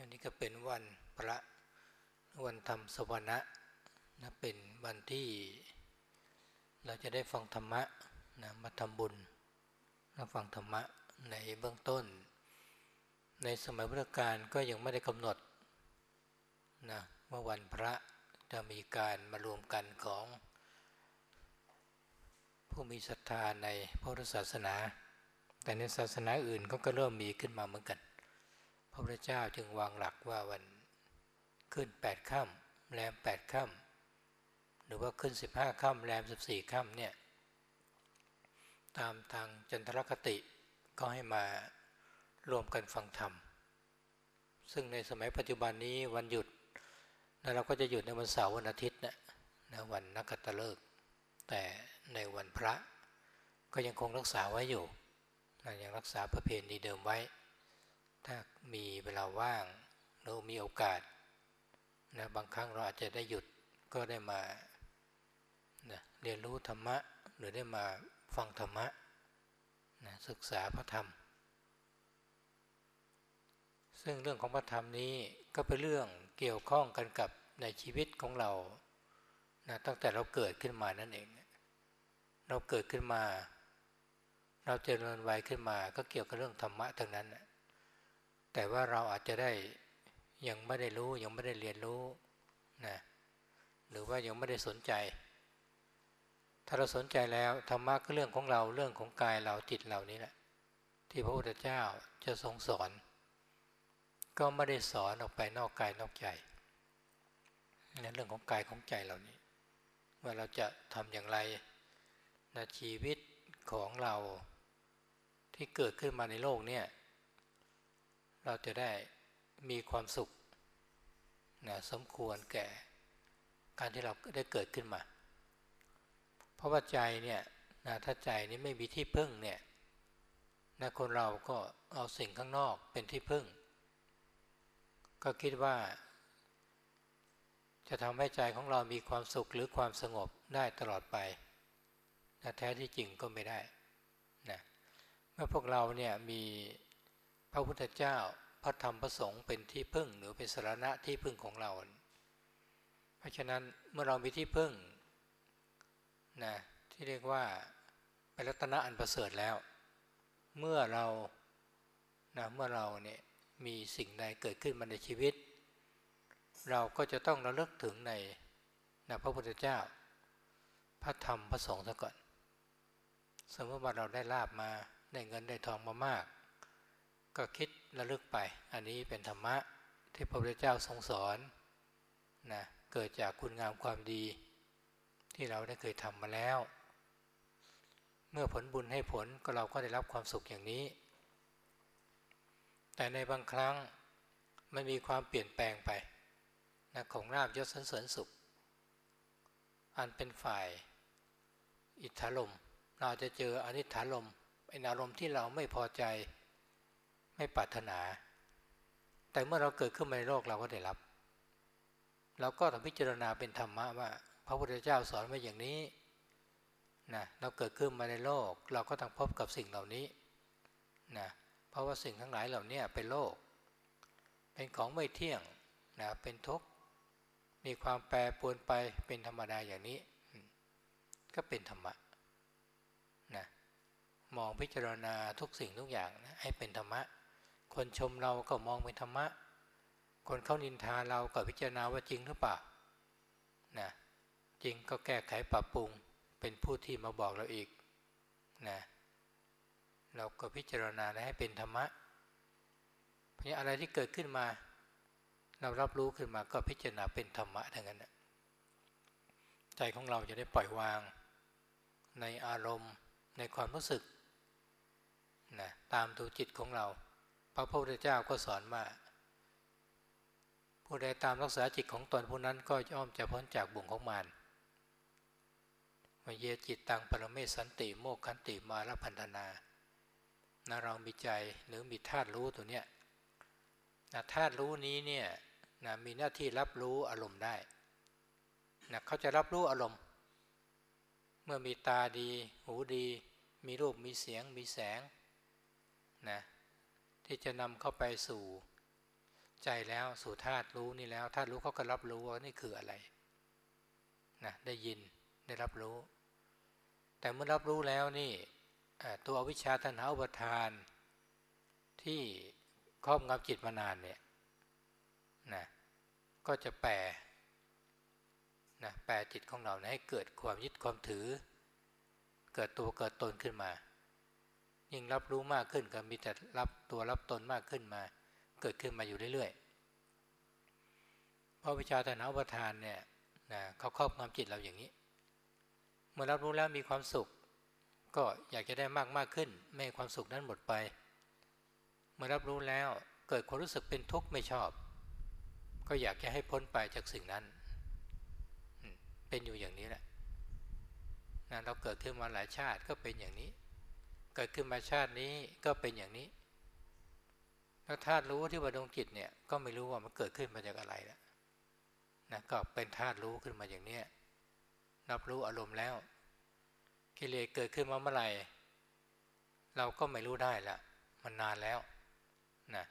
วันนี้ก็เป็นวันพระวันธรรมสวนะนะเป็นวันที่ เราจะได้ฟังธรรมะนะมาทำบุญนะฟังธรรมะในเบื้องต้น ในสมัยพุทธกาลก็ยังไม่ได้กำหนดนะว่าวันพระจะมีการมารวมกันของ ผู้มีศรัทธาในพระพุทธศาสนา แต่ในศาสนาอื่นก็ก็เริ่มมีขึ้นมาเหมือนกัน ระพุทธเจ้าจึงวางหลักว่าวันขึ้นแปดค่ำแรมแปดค่ำหรือว่าขึ้นสิบห้าค่ำแรมสิบสี่ค่ำเนี่ยตามทางจันทรคติก็ให้มารวมกันฟังธรรม ซึ่งในสมัยปัจจุบันนี้วันหยุดนะเราก็จะหยุดในวันเสาร์วันอาทิตย์นะนะวันนักขัตฤกษ์แต่ในวันพระก็ยังคงรักษาไว้อยู่นะยังรักษาประเพณีเดิมไว้ ถ้ามีเวลาว่างหรือมีโอกาสนะบางครั้งเราอาจจะได้หยุดก็ได้มานะเรียนรู้ธรรมะ หรือได้มาฟังธรรมะนะศึกษาพระธรรม ซึ่งเรื่องของพระธรรมนี้ก็เป็นเรื่องเกี่ยวข้องกันกับในชีวิตของเรานะตั้งแต่เราเกิดขึ้นมานั่นเอง เราเกิดขึ้นมา เราเจริญวัยขึ้นมา ก็เกี่ยวกับเรื่องธรรมะทั้งนั้นนะ แต่ว่าเราอาจจะได้ยังไม่ได้รู้ยังไม่ได้เรียนรู้นะหรือว่ายังไม่ได้สนใจ ถ้าเราสนใจแล้วธรรมะก็เรื่องของเราเรื่องของกายเราจิตเรานี่แหละ ที่พระพุทธเจ้าจะทรงสอน ก็ไม่ได้สอนออกไปนอกกายนอกใจนั่นเรื่องของกายของใจเรานี้ ว่าเราจะทำอย่างไรนะชีวิตของเราที่เกิดขึ้นมาในโลกเนี่ย เราจะได้มีความสุขนะสมควรแก่การที่เราได้เกิดขึ้นมา เพราะว่าใจเนี่ยนะถ้าใจนี้ไม่มีที่พึ่งเนี่ยนะคนเราก็เอาสิ่งข้างนอกเป็นที่พึ่ง ก็คิดว่า จะทำให้ใจของเรามีความสุขหรือความสงบได้ตลอดไปนะแท้ที่จริงก็ไม่ได้นะเมื่อพวกเราเนี่ยมี พระพุทธเจ้าพระธรรมพระสงฆ์เป็นที่พึ่งหรือเป็นสารณะที่พึ่งของเรา เพราะฉะนั้นเมื่อเรามีที่พึ่งนะที่เรียกว่าเป็นรัตนะอันประเสริฐแล้ว เมื่อเรานะเมื่อเราเนี่ยมีสิ่งใดเกิดขึ้นมาในชีวิต เราก็จะต้องระลึกถึงในนะพระพุทธเจ้า พระธรรมพระสงฆ์ซะก่อน สมมติว่าเราได้ลาบมาได้เงินได้ทองมามาก ก็คิดระลึกไป อันนี้เป็นธรรมะที่พระพุทธเจ้าทรงสอนนะเกิดจากคุณงามความดี ที่เราได้เคยทำมาแล้ว เมื่อผลบุญให้ผลก็เราก็ได้รับความสุขอย่างนี้ แต่ในบางครั้งมันมีความเปลี่ยนแปลงไปนะของราบยศสันเสริญสุข อันเป็นฝ่ายอิทธาลม เราจะเจออนิถาลมเป็นอารมณ์ที่เราไม่พอใจ ไม่ปรารถนา แต่เมื่อเราเกิดขึ้นในโลกเราก็ได้รับเราก็ต้องพิจารณาเป็นธรรมะว่า พระพุทธเจ้าสอนไว้อย่างนี้นะเราเกิดขึ้นมาในโลก เราก็ต้องพบกับสิ่งเหล่านี้นะเพราะว่าสิ่งทั้งหลายเหล่านี้เป็นโลก เป็นของไม่เที่ยงนะเป็นทุกข์มีความแปรปรวนไปเป็นธรรมดาอย่างนี้ ก็เป็นธรรมะนะมองพิจารณาทุกสิ่งทุกอย่างนะให้เป็นธรรมะ คนชมเราก็มองเป็นธรรมะ คนเข้านินทาเราก็พิจารณาว่าจริงหรือเปล่านะจริงก็แก้ไขปรับปรุงเป็นผู้ที่มาบอกเราอีกนะเราก็พิจารณาให้เป็นธรรมะเพราะอะไรที่เกิดขึ้นมา เรารับรู้ขึ้นมาก็พิจารณาเป็นธรรมะทั้งนั้นใจของเราจะได้ปล่อยวางในอารมณ์ในความรู้สึกนะตามดูจิตของเรา ระพุทธเจ้าก็สอนว่าผู้ใดตามรักษาจิตของตนผู้นั้นก็ย่อมจะพ้นจากบ่วงของมารมาเยจิตตังปรเมสันติโมกขันติมาลพันธนานะเรามีใจหรือมีธาตุรู้ตัวเนี้ยนะธาตุรู้นี้เนี่ยนะมีหน้าที่รับรู้อารมณ์ได้นะเขาจะรับรู้อารมณ์ เมื่อมีตาดี หูดี มีรูปมีเสียงมีแสงนะ ที่จะนำเข้าไปสู่ใจแล้วสู่ธาตุรู้นี่แล้วธาตุรู้เขาก็รับรู้ว่านี่คืออะไรนะได้ยินได้รับรู้ แต่เมื่อรับรู้แล้วนี่ตัวอวิชชาตัณหาอุปทาน ที่ครอบงำจิตมานานเนี่ยนะก็จะแปรนะแปรจิตของเราให้เกิดความยึดความถือ เกิดตัวเกิดตนขึ้นมา ยิ่งรับรู้มากขึ้นก็มีแต่รับตัวรับตนมากขึ้นมา เกิดขึ้นมาอยู่เรื่อยๆเพราะวิชาตนาอุปทานเนี่ยนะเขาครอบงำจิตเราอย่างนี้ เมื่อรับรู้แล้วมีความสุข ก็อยากจะได้มากมากขึ้น ไม่ความสุขนั้นหมดไป เมื่อรับรู้แล้วเกิดความรู้สึกเป็นทุกข์ไม่ชอบ ก็อยากจะให้พ้นไปจากสิ่งนั้น เป็นอยู่อย่างนี้แหละนะเราเกิดขึ้นมาหลายชาติก็เป็นอย่างนี้ เกิดขึ้นมาชาตินี้ก็เป็นอย่างนี้ แล้วธาตุรู้ที่ว่าดวงจิตเนี่ยก็ไม่รู้ว่ามันเกิดขึ้นมาจากอะไรแล้วนะก็เป็นธาตุรู้ขึ้นมาอย่างนี้รับรู้อารมณ์แล้ว กิเลสเกิดขึ้นมาเมื่อไหร่เราก็ไม่รู้ได้ละมันนานแล้วนะ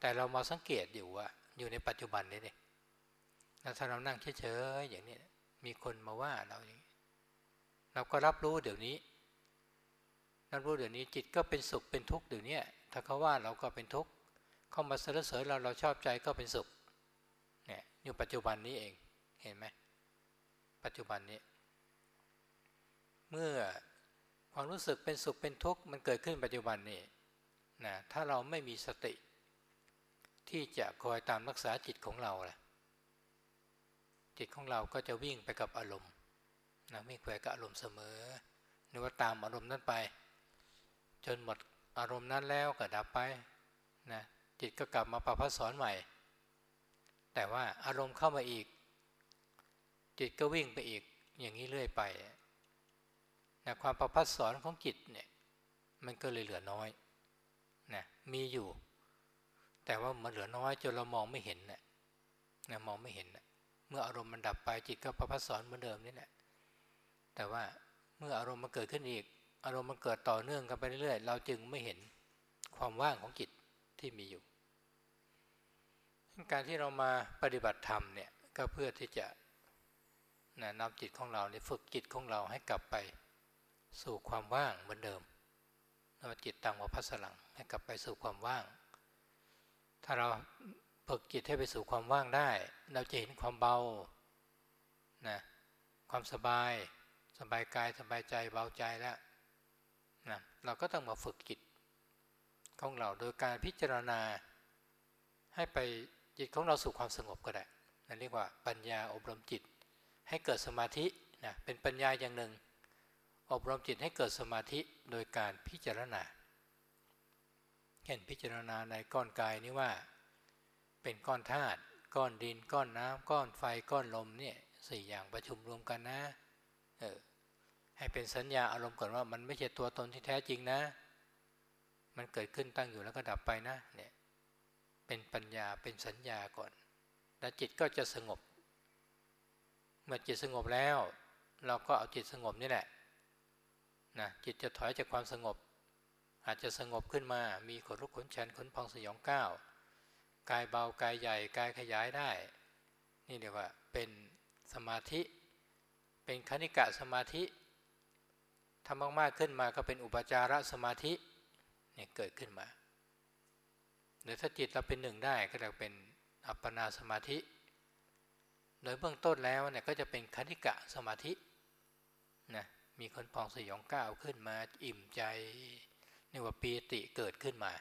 แต่เรามาสังเกตอยู่ว่าอยู่ในปัจจุบันนี้เนี่ยถ้าเรานั่งเฉยๆอย่างนี้ มีคนมาว่าเราอย่างนี้เราก็รับรู้เดี๋ยวนี้ รับรู้เดี๋ยวนี้จิตก็เป็นสุขเป็นทุกข์เดี๋ยวนี้ถ้าเขาว่าเราก็เป็นทุกข์เข้ามาสรรเสริญเราเราชอบใจก็เป็นสุขเนี่ยอยู่ปัจจุบันนี้เองเห็นไหมปัจจุบันนี้ เมื่อความรู้สึกเป็นสุขเป็นทุกข์มันเกิดขึ้นปัจจุบันนี้นะถ้าเราไม่มีสติ ที่จะคอยตามรักษาจิตของเราละจิตของเราก็จะวิ่งไปกับอารมณ์นะวิ่งไปกับอารมณ์เสมอหรือว่าตามอารมณ์นั้นไป จนหมดอารมณ์นั้นแล้วก็ดับไปนะจิตก็กลับมาประพัสสอนใหม่ แต่ว่าอารมณ์เข้ามาอีก จิตก็วิ่งไปอีกอย่างนี้เรื่อยไปนะความประพัสสอนของจิตเนี่ยมันก็เลยเหลือน้อยนะมีอยู่ แต่ว่ามันเหลือน้อยจนเรามองไม่เห็นนะนะมองไม่เห็นนะมื่ออารมณ์มันดับไปจิตก็ประพัสสอนเหมือนเดิมนี่แหละแต่ว่าเมื่ออารมณ์มันเกิดขึ้นอีก อารมณ์มันเกิดต่อเนื่องกันไปเรื่อยๆเราจึงไม่เห็นความว่างของจิตที่มีอยู่ การที่เรามาปฏิบัติธรรมเนี่ยก็เพื่อที่จะนะนำจิตของเราในฝึกจิตของเราให้กลับไปสู่ความว่างเหมือนเดิมนำจิตตังวพัสลังให้กลับไปสู่ความว่าง ถ้าเราฝึกจิตให้ไปสู่ความว่างได้ เราจะเห็นความเบานะความสบาย สบายกายสบายใจเบาใจแล้ว เราก็ต้องมาฝึกจิตของเราโดยการพิจารณาให้ไปจิตของเราสู่ความสงบก็ได้นั่นเรียกว่าปัญญาอบรมจิต ให้เกิดสมาธินะเป็นปัญญาอย่างหนึ่ง อบรมจิตให้เกิดสมาธิโดยการพิจารณา เห็นพิจารณาในก้อนกายนี้ว่า เป็นก้อนธาตุก้อนดิน ก้อนน้ำก้อนไฟก้อนลมเนี่ยสี่อย่างประชุมรวมกันนะเออ ให้เป็นสัญญาอารมณ์ก่อนว่ามันไม่ใช่ตัวตนที่แท้จริงนะ มันเกิดขึ้นตั้งอยู่แล้วก็ดับไปนะเนี่ยเป็นปัญญาเป็นสัญญาก่อน แล้วจิตก็จะสงบ เมื่อจิตสงบแล้ว เราก็เอาจิตสงบนี่แหละนะจิตจะถอยจากความสงบ อาจจะสงบขึ้นมา มีขนลุกขนชันขนพองสยองก้าวกายเบากายใหญ่กายขยายได้ นี่เรียกว่าเป็นสมาธิ เป็นคณิกะสมาธิ ทำมากๆขึ้นมาก็เป็นอุปจารสมาธิเนี่ยเกิดขึ้นมาหรือถ้าจิตเราเป็นหนึ่งได้ก็จะเป็นอัปปนาสมาธิ โดยเบื้องต้นแล้วเนี่ยก็จะเป็นคณิกะสมาธินะมีคนพองสยองก้าวขึ้นมาอิ่มใจนี่ว่าปีติเกิดขึ้นมา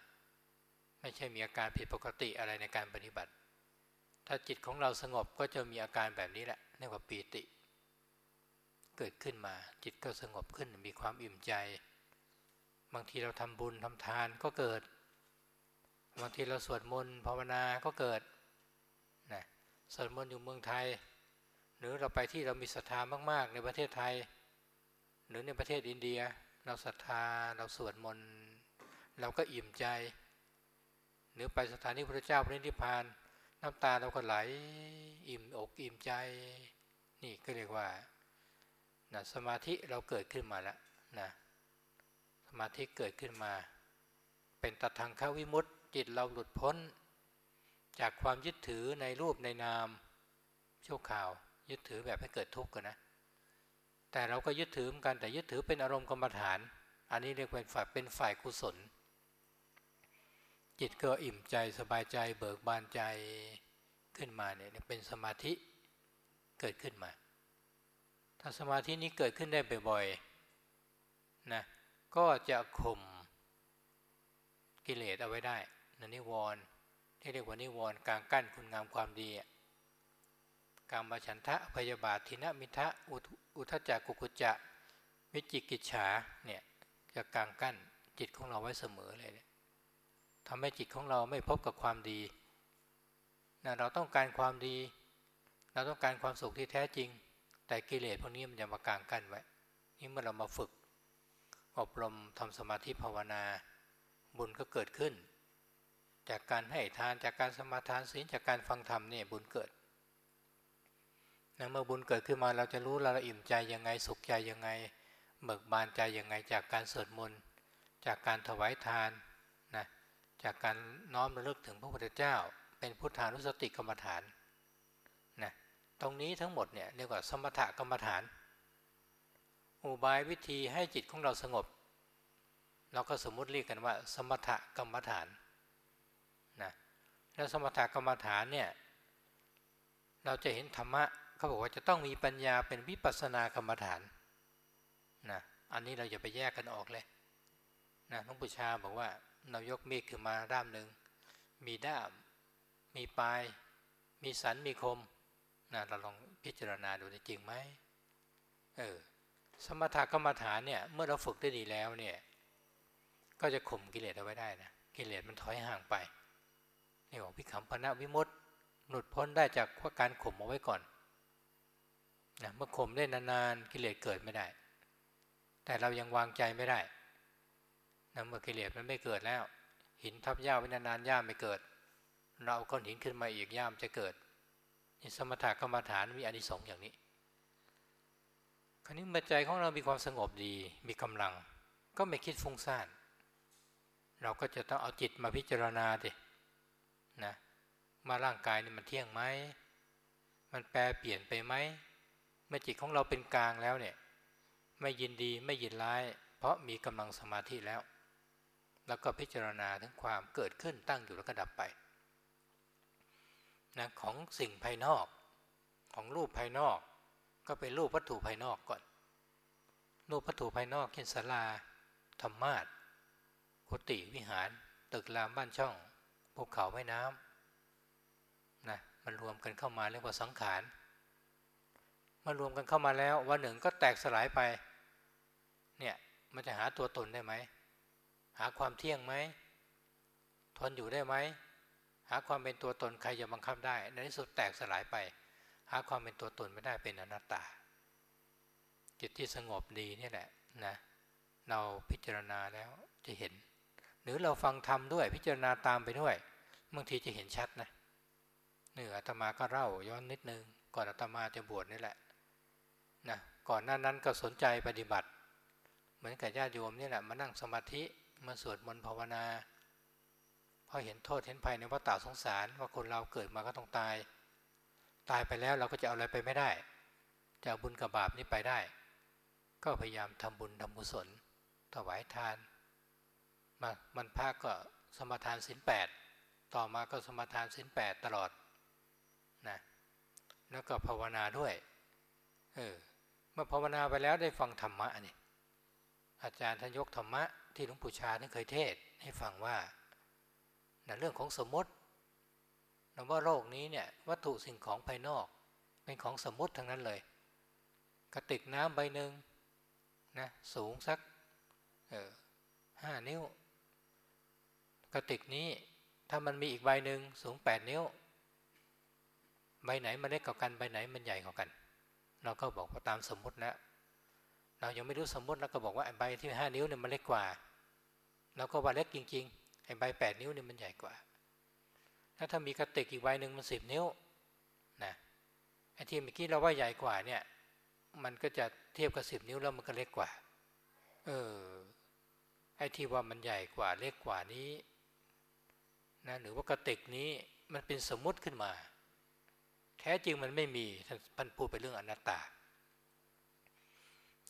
ไม่ใช่มีอาการผิดปกติอะไรในการปฏิบัติ ถ้าจิตของเราสงบก็จะมีอาการแบบนี้แหละเรียกว่าปีติ เกิดขึ้นมา จิตก็สงบขึ้นมีความอิ่มใจ บางทีเราทำบุญทำทานก็เกิด บางทีเราสวดมนต์ภาวนาก็เกิดนะสวดมนต์อยู่เมืองไทย หรือเราไปที่เรามีศรัทธามาก ๆ ในประเทศไทย หรือในประเทศอินเดีย เราศรัทธาเราสวดมนต์เราก็อิ่มใจ หรือไปสถานีพระเจ้าพระนิพพานน้ำตาเราก็ไหล อิ่มอกอิ่มใจ นี่ก็เรียกว่า นะสมาธิเราเกิดขึ้นมาแล้วนะสมาธิเกิดขึ้นมา เป็นตัดทางข้าวิมุตติจิตเราหลุดพ้น จากความยึดถือในรูปในนามชั่วข่าว ยึดถือแบบให้เกิดทุกข์กันนะ แต่เราก็ยึดถือเหมือนกันแต่ยึดถือเป็นอารมณ์กรรมฐาน อันนี้เรียกเป็นฝ่ายเป็นฝ่ายกุศล จิตก็อิ่มใจสบายใจเบิกบานใจขึ้นมาเนี่ยเป็นสมาธิเกิดขึ้นมา ถ้าสมาธินี้เกิดขึ้นได้บ่อยๆนะก็จะข่มกิเลสเอาไว้ได้นนิวรณ์ที่เรียกว่านิวรณ์กางกั้นคุณงามความดีการมาฉันทะพยาบาททินะมิทะอุทจักกุกุจะวิจิกิจฉาเนี่ยจะกางกั้นจิตของเราไว้เสมอเลยเนี่ยทำให้จิตของเราไม่พบกับความดีนะเราต้องการความดี เราต้องการความสุขที่แท้จริง แต่กิเลสพวกนี้มันจะมากลางกั้นไว้ นี่เมื่อเรามาฝึก อบรมทำสมาธิภาวนา บุญก็เกิดขึ้น จากการให้ทานจากการสมาทานศีลจากการฟังธรรมนี่บุญเกิดนะเมื่อบุญเกิดขึ้นมาเราจะรู้เราอิ่มใจยังไงสุขใจยังไงเบิกบานใจยังไงจากการสวดมนต์จากการถวายทานนะจากการน้อมระลึกถึงพระพุทธเจ้า เป็นพุทธานุสติกรรมฐาน ตรงนี้ทั้งหมดเนี่ยเรียกว่าสมถกรรมฐาน อุบายวิธีให้จิตของเราสงบ เราก็สมมติเรียกกันว่า สมถกรรมฐานนะแล้วสมถกรรมฐานเนี่ยเราจะเห็นธรรมะเขาบอกว่าจะต้องมีปัญญาเป็นวิปัสสนากรรมฐานนะอันนี้เราอย่าไปแยกกันออกเลยนะหลวงปู่ชาบอกว่าเรายกมีดขึ้นมาด้ามหนึ่งมีด้าม มีปลาย มีสันมีคม นะเราลองพิจารณาดูจริงไหมเออสมถกรรมฐานเนี่ยเมื่อเราฝึกได้ดีแล้วเนี่ยก็จะข่มกิเลสเอาไว้ได้นะกิเลสมันถอยห่างไปนี่บอกพิขำพนะวิมุตต์หลุดพ้นได้จากาการข่มเอาไว้ก่อนนะเมื่อข่มได้นานๆกิเลสเกิดไม่ได้ แต่เรายังวางใจไม่ได้นะเมื่อกิเลสมันไม่เกิดแล้ว หินทับหญ้าไว้นานๆหญ้าไม่เกิด เราเอาก้อนหินขึ้นมาอีกย่ามจะเกิด สมถะกรรมฐานมีอนิสงส์อย่างนี้ คราวนี้เมื่อใจของเรามีความสงบดีมีกำลัง ก็ไม่คิดฟุ้งซ่าน เราก็จะต้องเอาจิตมาพิจารณาดินะมาร่างกายนี่มันเที่ยงไหมมันแปรเปลี่ยนไปไหมเมื่อจิตของเราเป็นกลางแล้วเนี่ยไม่ยินดีไม่ยินร้าย เพราะมีกำลังสมาธิแล้ว แล้วก็พิจารณาถึงความเกิดขึ้นตั้งอยู่แล้วก็ดับไป นะของสิ่งภายนอก ของรูปภายนอก ก็เป็นรูปวัตถุภายนอกก่อน รูปวัตถุภายนอกเช่นศาลาธรรมาทกุฏิวิหาร ตึกรามบ้านช่องภูเขาแม่น้ำนะมันรวมกันเข้ามาเรียกว่าสังขารมันรวมกันเข้ามาแล้ววันหนึ่งก็แตกสลายไปเนี่ยมันจะหาตัวตนได้ไหมหาความเที่ยงไหมทนอยู่ได้ไหม หาความเป็นตัวตนใครจะบังคับได้ ในที่สุดแตกสลายไป หาความเป็นตัวตนไม่ได้เป็นอนัตตา จิตที่สงบดีนี่แหละนะเราพิจารณาแล้วจะเห็น หรือเราฟังธรรมด้วยพิจารณาตามไปด้วยบางทีจะเห็นชัดนะเนื้ออาตมาก็เล่าย้อนนิดนึง ก่อนอาตมาจะบวชนี่แหละนะก่อนหน้านั้นก็สนใจปฏิบัติ เหมือนกับญาติโยมนี่แหละมานั่งสมาธิมาสวดมนต์ภาวนา พราะเห็นโทษเห็นภัยในวัฏฏะสงสารว่าคนเราเกิดมาก็ต้องตาย ตายไปแล้วเราก็จะเอาอะไรไปไม่ได้ จะเอาบุญกับบาปนี้ไปได้ ก็พยายามทำบุญทำบุญศลถวายทานมามันภาก็สมทานสินแปดต่อมาก็สมทานสินแปดตลอดนะแล้วก็ภาวนาด้วยเออเมื่อภาวนาไปแล้วได้ฟังธรรมะนี่อาจารย์ท่านยกธรรมะที่หลวงปู่ชาท่านเคยเทศให้ฟังว่า นะเรื่องของสมมตินะว่าโลกนี้เนี่ยวัตถุสิ่งของภายนอกเป็นของสมมติทั้งนั้นเลย กระติกน้ำใบหนึ่งนะสูงสักห้านิ้ว กระติกนี้ถ้ามันมีอีกใบหนึ่งสูงแปดนิ้ว ใบไหนมันเล็กกว่ากันใบไหนมันใหญ่กว่ากัน เราก็บอกว่าตามสมมติแล้วเรายังไม่รู้สมมติเราก็บอกว่าใบที่ห้านิ้วเนี่ยมันเล็กกว่า เราก็ว่าเล็กจริงๆ อ้ใบแปดนิ้วนี่มันใหญ่กว่า แล้วถ้ามีกระติกอีกใบหนึ่งมันสิบนิ้วนะไอ้ที่เมื่อกี้เราว่าใหญ่กว่าเนี่ย มันก็จะเทียบกับสิบนิ้วแล้วมันก็เล็กกว่า เออไอ้ที่ว่ามันใหญ่กว่าเล็กกว่านี้นะหรือว่ากระติกนี้มันเป็นสมมุติขึ้นมา แท้จริงมันไม่มีท่านพูดไปเรื่องอนัตตา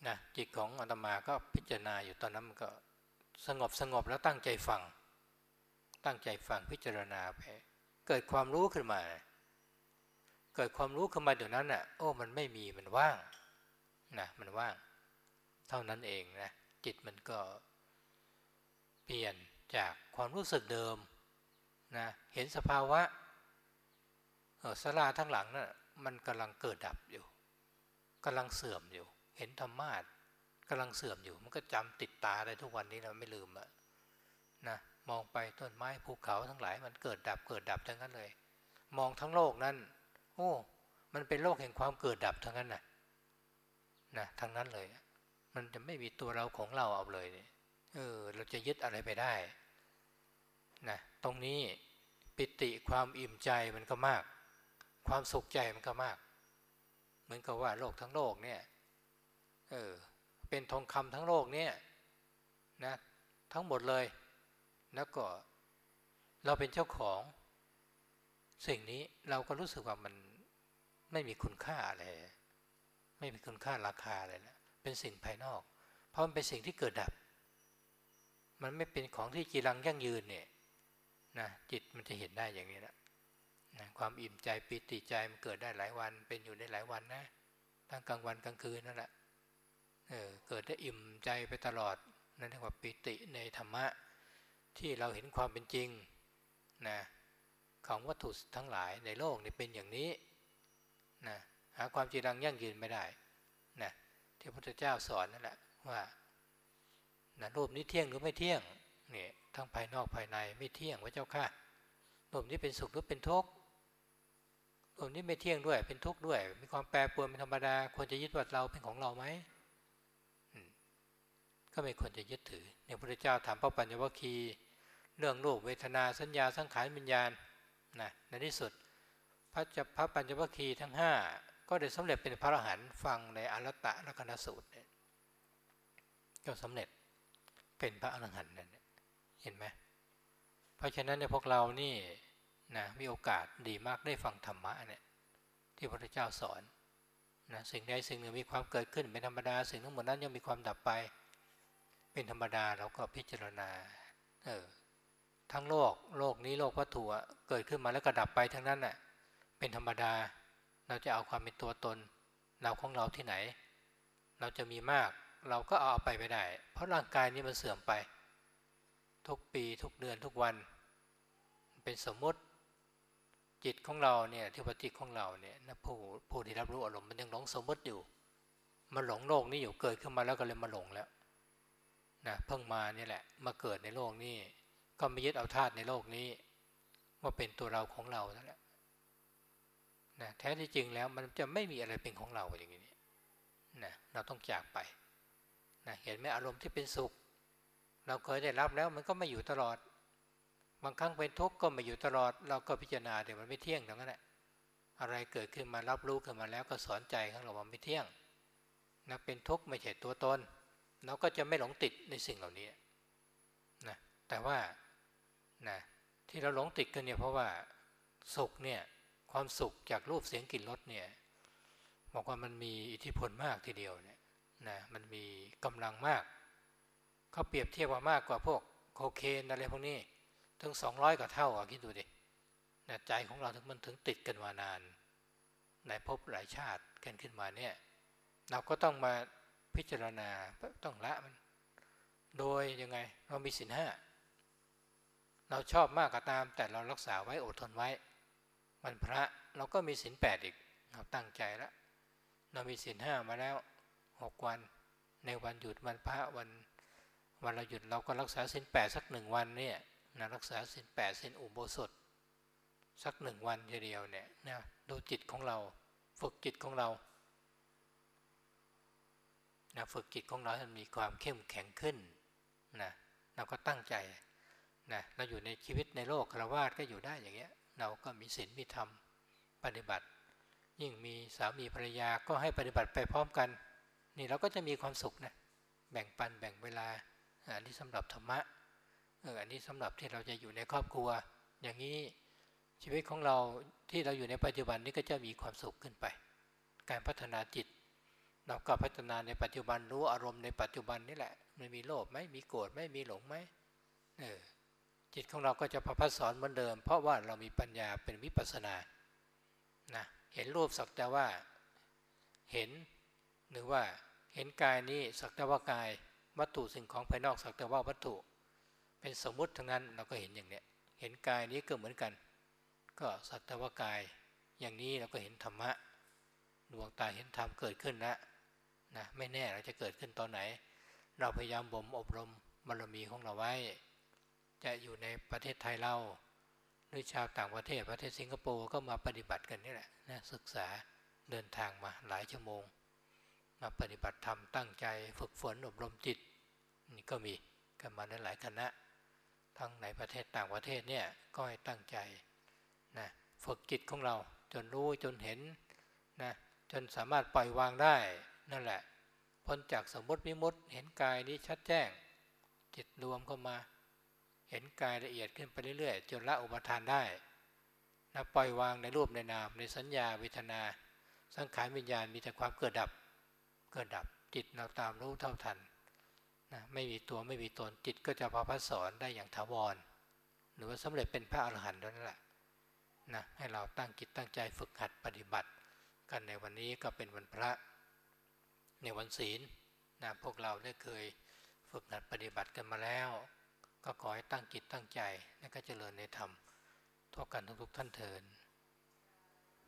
นะจิตของอาตมาก็พิจารณาอยู่ตอนนั้นมันก็สงบสงบแล้วตั้งใจฟัง ตั้งใจฟังพิจารณาไป เกิดความรู้ขึ้นมา เกิดความรู้ขึ้นมาเดี๋ยวนั้นอะ โอ้ มันไม่มีมันว่างนะมันว่าง เท่านั้นเองนะจิตมันก็เปลี่ยนจากความรู้สึกเดิมนะเห็นสภาวะสลาทั้งหลังนะ่ะมันกำลังเกิดดับอยู่กำลังเสื่อมอยู่ เห็นธรรมะกำลังเสื่อมอยู่ มันก็จำติดตาได้ทุกวันนี้เราไม่ลืมอะนะ มองไปต้นไม้ภูเขาทั้งหลาย มันเกิดดับเกิดดับทั้งนั้นเลย มองทั้งโลกนั้น โอ้ มันเป็นโลกแห่งความเกิดดับทั้งนั้นนะนะทั้งนั้นเลย มันจะไม่มีตัวเราของเราเอาเลยเออ เราจะยึดอะไรไปได้นะตรงนี้ปิติความอิ่มใจมันก็มาก ความสุขใจมันก็มาก เหมือนกับว่าโลกทั้งโลกเนี่ยเออเป็นทองคำทั้งโลกเนี่ยนะทั้งหมดเลย แล้วก็เราเป็นเจ้าของ สิ่งนี้เราก็รู้สึกว่ามันไม่มีคุณค่าอะไร ไม่มีคุณค่าราคาอะไรนะเป็นสิ่งภายนอก เพราะมันเป็นสิ่งที่เกิดดับ มันไม่เป็นของที่จีรังยั่งยืนเนี่ยนะจิตมันจะเห็นได้อย่างนี้และนะความอิ่มใจปิติใจมันเกิดได้หลายวัน เป็นอยู่ได้หลายวันนะทั้งกลางวันกลางคืนนั่นแหละเออเกิดได้อิ่มใจไปตลอดนั่นเรียกว่าปิติในธรรมะ ที่เราเห็นความเป็นจริงนะของวัตถุทั้งหลายในโลกนี่เป็นอย่างนี้นะหาความจริงดังยั่งยืนไม่ได้นะที่พระพุทธเจ้าสอนนั่นแหละว่านะรูปนี้เที่ยงหรือไม่เที่ยงเนี่ยทั้งภายนอกภายในไม่เที่ยงพระเจ้าค่ะลมนี้เป็นสุขหรือเป็นทุกข์ลมนี้ไม่เที่ยงด้วยเป็นทุกข์ด้วย มีความแปรปรวนเป็นธรรมดาควรจะยึดว่าเราเป็นของเราไหมก็ไม่ควรจะยึดถือเนี่ยพระเจ้าถามพระปัญญวคี เรื่องโลกเวทนาสัญญาสังขารวิญญาณนะในที่สุดพระจะพระปัญญวคีทั้งห้าก็ได้สำเร็จเป็นพระอรหันต์ฟังในอรตะลักนสูตรเนี่ยก็สำเร็จเป็นพระอรหันต์นั่นเห็นไหมเพราะฉะนั้นในพวกเรานี่นะมีโอกาสดีมากได้ฟังธรรมะเนี่ยที่พระเจ้าสอนนะสิ่งใดสิ่งหนึ่งมีความเกิดขึ้นเป็นธรรมดา สิ่งทั้งหมดนั้นยังมีความดับไป เป็นธรรมดาเราก็พิจารณาเออ ทั้งโลกโลกนี้โลกวัตถุเกิดขึ้นมาแล้วก็ดับไปทั้งนั้นน่ะเป็นธรรมดา เราจะเอาความเป็นตัวตน เราของเราที่ไหน เราจะมีมากเราก็เอาไปไม่ได้ เพราะร่างกายนี้มันเสื่อมไป ทุกปีทุกเดือนทุกวัน เป็นสมมติจิตของเราเนี่ยที่ว่าจิของเราเนี่ยนะผู้ผู้ที่รับรู้อารมณ์มันยังหลงสมมติอยู่มันหลงโลกนี้อยู่เกิดขึ้นมาแล้วก็เลยมาหลงแล้วนะเพิ่งมานี่แหละ มาเกิดในโลกนี้ ก็ไม่ยึดเอาธาตุในโลกนี้ ว่าเป็นตัวเราของเรานั่นแหละนะแท้ที่จริงแล้วมันจะไม่มีอะไรเป็นของเราอย่างนี้นะเราต้องจากไปนะเห็นไหมอารมณ์ที่เป็นสุข เราเคยได้รับแล้วมันก็ไม่อยู่ตลอด บางครั้งเป็นทุกข์ก็ไม่อยู่ตลอด เราก็พิจารณาเดี๋ยวมันไม่เที่ยงทั้งนั้นแหละอะไรเกิดขึ้นมารับรู้ขึ้นมาแล้วก็สอนใจของเราว่าไม่เที่ยงนะเป็นทุกข์ไม่ใช่ตัวตนเราก็จะไม่หลงติดในสิ่งเหล่านี้นะแต่ว่า นะที่เราหลงติดกันเนี่ยเพราะว่าสุขเนี่ยความสุขจากรูปเสียงกลิ่นรสเนี่ยบอกว่ามันมีอิทธิพลมากทีเดียวเนี่ยนะมันมีกำลังมากเขาเปรียบเทียบว่ามากกว่าพวกโคเคนอะไรพวกนี้ถึงสองร้อยกว่าเท่าอะคิดดูดินะใจของเราถึงมันถึงติดกันมานานในภพหลายชาติกันขึ้นมาเนี่ยเราก็ต้องมาพิจารณาต้องละมัน โดยยังไงเรามีสินห้า เราชอบมากก็ตาม แต่เรารักษาไว้อดทนไว้วันพระเราก็มีสินแปดอีกเราตั้งใจแล้วเรามีสินห้ามาแล้วหกวัน ในวันหยุดวันพระวันวันเราหยุดเราก็รักษาสินแปดสักหนึ่งวันเนี่ยนะรักษาสินแปดสินอุโบสถ สักหนึ่งวันเดียวเนี่ยนะดูจิตของเราฝึกจิตของเรานะฝึกจิตของเราให้มีความเข้มแข็งขึ้นนะเราก็ตั้งใจ นะเราอยู่ในชีวิตในโลกคารวาสก็อยู่ได้อย่างเงี้ย เราก็มีศีลมีธรรมปฏิบัติ ยิ่งมีสามีภรรยาก็ให้ปฏิบัติไปพร้อมกัน นี่เราก็จะมีความสุขนะแบ่งปันแบ่งเวลาอันนี้สำหรับธรรมะเอออันนี้สำหรับที่เราจะอยู่ในครอบครัว อย่างนี้ชีวิตของเราที่เราอยู่ในปัจจุบันนี้ก็จะมีความสุขขึ้นไป การพัฒนาจิต เราก็พัฒนาในปัจจุบันรู้อารมณ์ในปัจจุบันนี่แหละไม่มีโลภไหมมีโกรธไหมมีหลงไหมเออ จิตของเราก็จะประพัฒสอนเหมือนเดิม เพราะว่าเรามีปัญญาเป็นวิปัสนานะเห็นรูปสักแต่ว่าเห็นหรือว่าเห็นกายนี้สักแต่ว่ากายวัตถุสิ่งของภายนอกสักแต่ว่าวัตถุ เป็นสมมุติทั้งนั้นเราก็เห็นอย่างเนี้ยเห็นกายนี้ก็เหมือนกัน ก็สักแต่ว่ากาย อย่างนี้เราก็เห็นธรรมะดวงตาเห็นธรรมเกิดขึ้นแล้วนะไม่แน่เราจะเกิดขึ้นตอนไหน เราพยายามบ่มอบรมบารมีของเราไว้ จะอยู่ในประเทศไทยเราหรือชาวต่างประเทศประเทศสิงคโปร์ก็มาปฏิบัติกันนี่แหละนะศึกษาเดินทางมาหลายชั่วโมง มาปฏิบัติธรรมตั้งใจฝึกฝนอบรมจิตนี่ก็มีกันมาหลายคณะ ทั้งในประเทศต่างประเทศเนี่ยก็ให้ตั้งใจนะฝึกจิตของเราจนรู้จนเห็นนะจนสามารถปล่อยวางได้นั่นแหละพ้นจากสมมติมิมุติเห็นกายนี้ชัดแจ้ง จิตรวมเข้ามา เห็นกายละเอียดขึ้นไปเรื่อยๆ จนละอุปทานได้นะปล่อยวางในรูปในนาม ในสัญญาเวทนา สังขารวิญญาณมีแต่ความเกิดดับ เกิดดับจิตเราตามรู้เท่าทันนะไม่มีตัวไม่มีตนจิตก็จะพอพัฒสอนได้อย่างถาวร หรือว่าสำเร็จเป็นพระอรหันต์นั่นแหละนะให้เราตั้งจิตตั้งใจฝึกหัดปฏิบัติ กันในวันนี้ก็เป็นวันพระในวันศีลนะพวกเราได้เคยฝึกหัดปฏิบัติกันมาแล้ว ก็ขอให้ตั้งกิจตั้งใจ และก็เจริญในธรรมทั่วกันทุกๆท่านเถิด